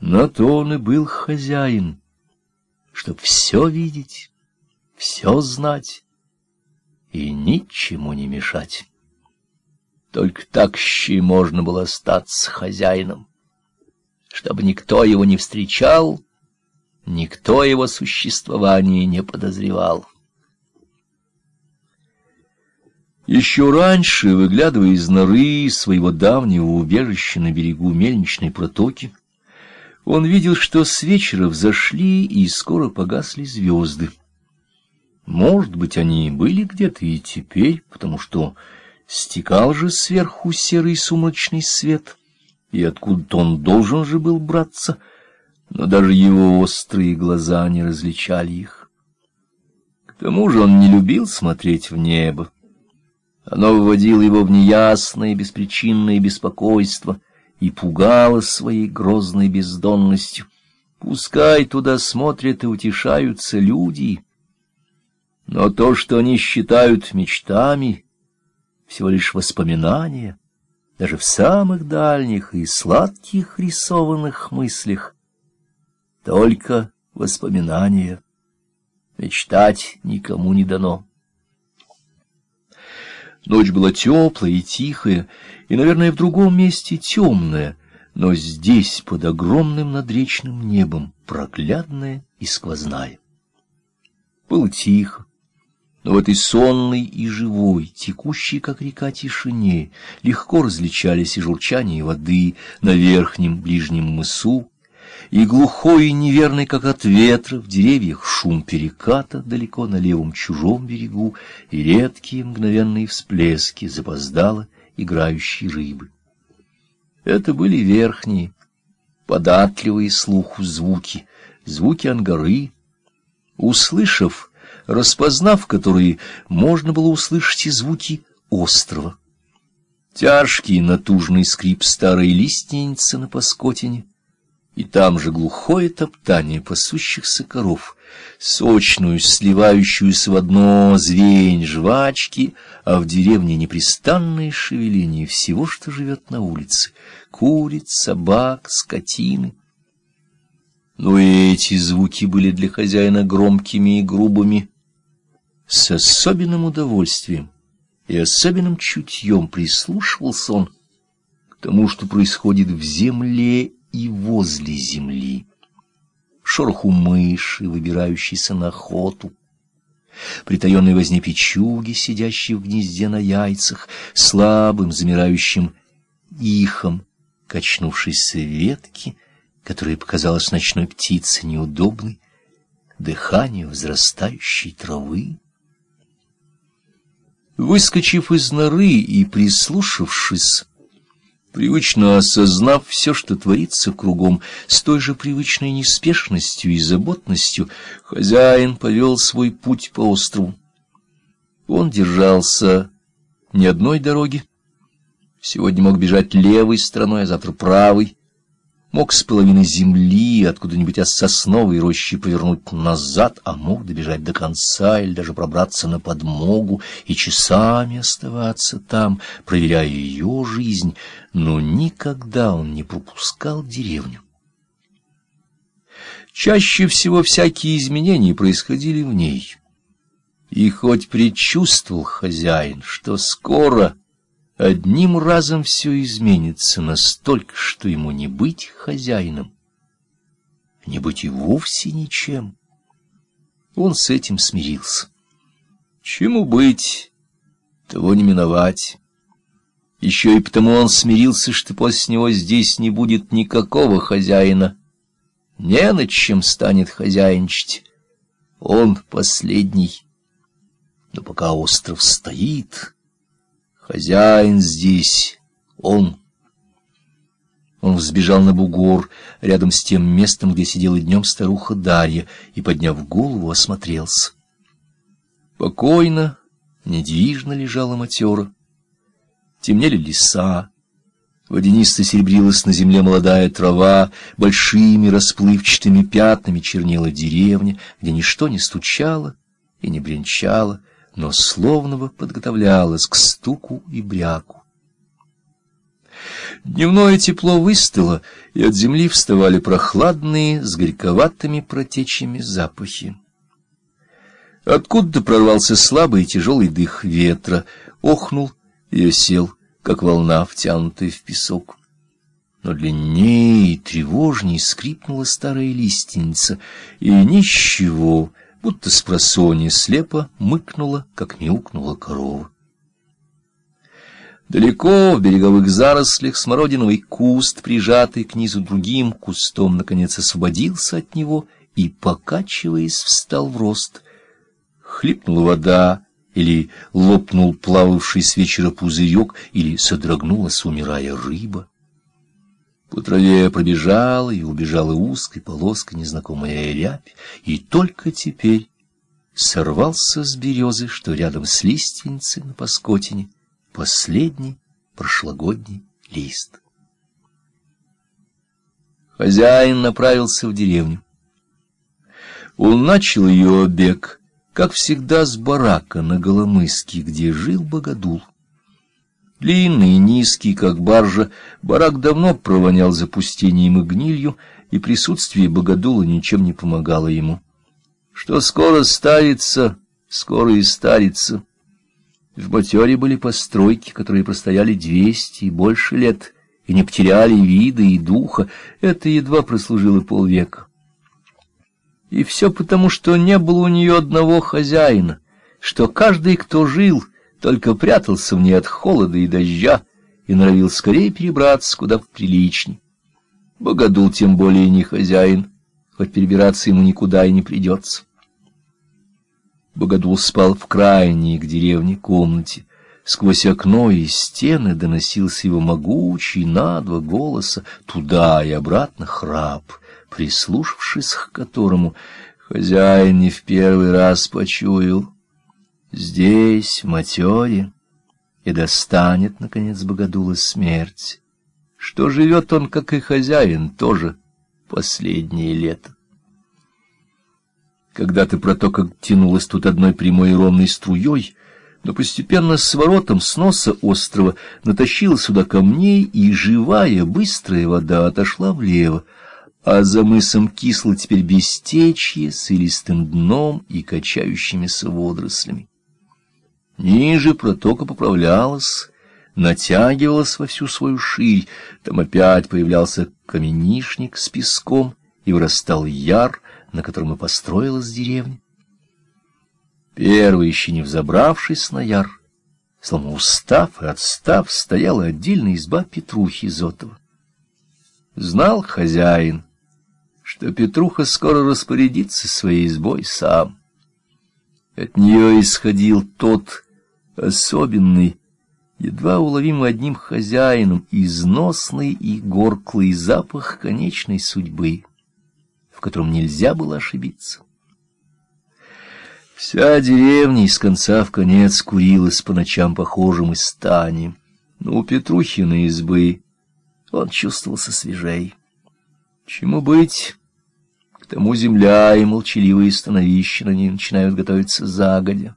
На то он и был хозяин, чтоб все видеть, все знать и ничему не мешать. Только так щи можно было остаться хозяином, чтобы никто его не встречал, никто его существование не подозревал. Еще раньше, выглядывая из норы своего давнего убежища на берегу мельничной протоки, он видел, что с вечера взошли и скоро погасли звезды. Может быть, они были где-то и теперь, потому что стекал же сверху серый сумрачный свет, и откуда-то он должен же был браться, но даже его острые глаза не различали их. К тому же он не любил смотреть в небо. Оно выводило его в неясное беспричинное беспокойство и пугало своей грозной бездонностью. Пускай туда смотрят и утешаются люди, но то, что они считают мечтами, всего лишь воспоминания, даже в самых дальних и сладких рисованных мыслях, только воспоминания. Мечтать никому не дано. Ночь была теплая и тихая, и, наверное, в другом месте темная, но здесь, под огромным надречным небом, проглядная и сквозная. Было тихо, но в этой сонной и живой, текущей, как река, тишине легко различались и журчание воды на верхнем ближнем мысу, и глухой и неверный, как от ветра, в деревьях шум переката далеко на левом чужом берегу и редкие мгновенные всплески запоздало играющей рыбы. Это были верхние, податливые слуху звуки, звуки ангары. Услышав, распознав которые, можно было услышать и звуки острова. Тяжкий натужный скрип старой лиственницы на паскотине — и там же глухое топтание пасущихся коров, сочную, сливающуюся в одно звень жвачки, а в деревне непрестанное шевеление всего, что живет на улице — куриц, собак, скотины. Но и эти звуки были для хозяина громкими и грубыми. С особенным удовольствием и особенным чутьем прислушивался он к тому, что происходит в земле и возле земли. Шороху мыши, выбирающейся на охоту, притаенной возне печуги, сидящей в гнезде на яйцах, слабым замирающим ихом, качнувшейся ветки, которая показалась ночной птице неудобной, дыхание взрастающей травы. Выскочив из норы и прислушавшись, Привычно осознав все, что творится кругом, с той же привычной неспешностью и заботностью, хозяин повел свой путь по острову. Он держался ни одной дороги. Сегодня мог бежать левой стороной, а завтра правой мог с половины земли откуда-нибудь от сосновой рощи повернуть назад, а мог добежать до конца или даже пробраться на подмогу и часами оставаться там, проверяя ее жизнь, но никогда он не пропускал деревню. Чаще всего всякие изменения происходили в ней. И хоть предчувствовал хозяин, что скоро одним разом все изменится настолько, что ему не быть хозяином, не быть и вовсе ничем. Он с этим смирился. Чему быть, того не миновать. Еще и потому он смирился, что после него здесь не будет никакого хозяина. Не над чем станет хозяйничать. Он последний. Но пока остров стоит... Хозяин здесь, он. Он взбежал на бугор, рядом с тем местом, где сидела днем старуха Дарья, и, подняв голову, осмотрелся. Покойно, недвижно лежала матера. Темнели леса, водянисто серебрилась на земле молодая трава, большими расплывчатыми пятнами чернела деревня, где ничто не стучало и не бренчало, но словно бы подготовлялась к стуку и бряку. Дневное тепло выстыло, и от земли вставали прохладные, с горьковатыми протечьями запахи. Откуда-то прорвался слабый и тяжелый дых ветра, охнул и осел, как волна, втянутая в песок. Но длиннее и тревожней скрипнула старая лиственница, и ничего, будто с просонья слепо мыкнула, как мяукнула корова. Далеко в береговых зарослях смородиновый куст, прижатый к низу другим кустом, наконец освободился от него и, покачиваясь, встал в рост. Хлипнула вода, или лопнул плававший с вечера пузырек, или содрогнулась, умирая рыба. По траве пробежала и убежала узкой полоской незнакомая рябь, и только теперь сорвался с березы, что рядом с лиственницей на паскотине, последний прошлогодний лист. Хозяин направился в деревню. Он начал ее обег, как всегда, с барака на Голомыске, где жил богодул. Длинный и низкий, как баржа, барак давно провонял запустением и гнилью, и присутствие богодула ничем не помогало ему. Что скоро старится, скоро и старится. В Матере были постройки, которые простояли двести и больше лет, и не потеряли вида и духа. Это едва прослужило полвека. И все потому, что не было у нее одного хозяина, что каждый, кто жил, только прятался в ней от холода и дождя и норовил скорее перебраться куда приличней. Богодул тем более не хозяин, хоть перебираться ему никуда и не придется. Богодул спал в крайней к деревне комнате. Сквозь окно и стены доносился его могучий на два голоса, туда и обратно храп, прислушавшись к которому хозяин не в первый раз почуял. Здесь, в матере, и достанет, наконец, богодула смерть, что живет он, как и хозяин, тоже последнее лето. Когда-то протока тянулась тут одной прямой ровной струей, но постепенно с воротом с носа острова натащила сюда камней, и живая, быстрая вода отошла влево, а за мысом кисло теперь бестечье с илистым дном и качающимися водорослями. Ниже протока поправлялась, натягивалась во всю свою ширь, там опять появлялся каменишник с песком, и вырастал яр, на котором и построилась деревня. Первый, еще не взобравшись на яр, словно устав и отстав, стояла отдельная изба Петрухи Зотова. Знал хозяин, что Петруха скоро распорядится своей избой сам. От нее исходил тот особенный, едва уловимый одним хозяином, износный и горклый запах конечной судьбы в котором нельзя было ошибиться. Вся деревня из конца в конец курилась по ночам похожим из стани, но у Петрухина избы он чувствовался свежей. Чему быть? К тому земля и молчаливые становища на ней начинают готовиться загодя.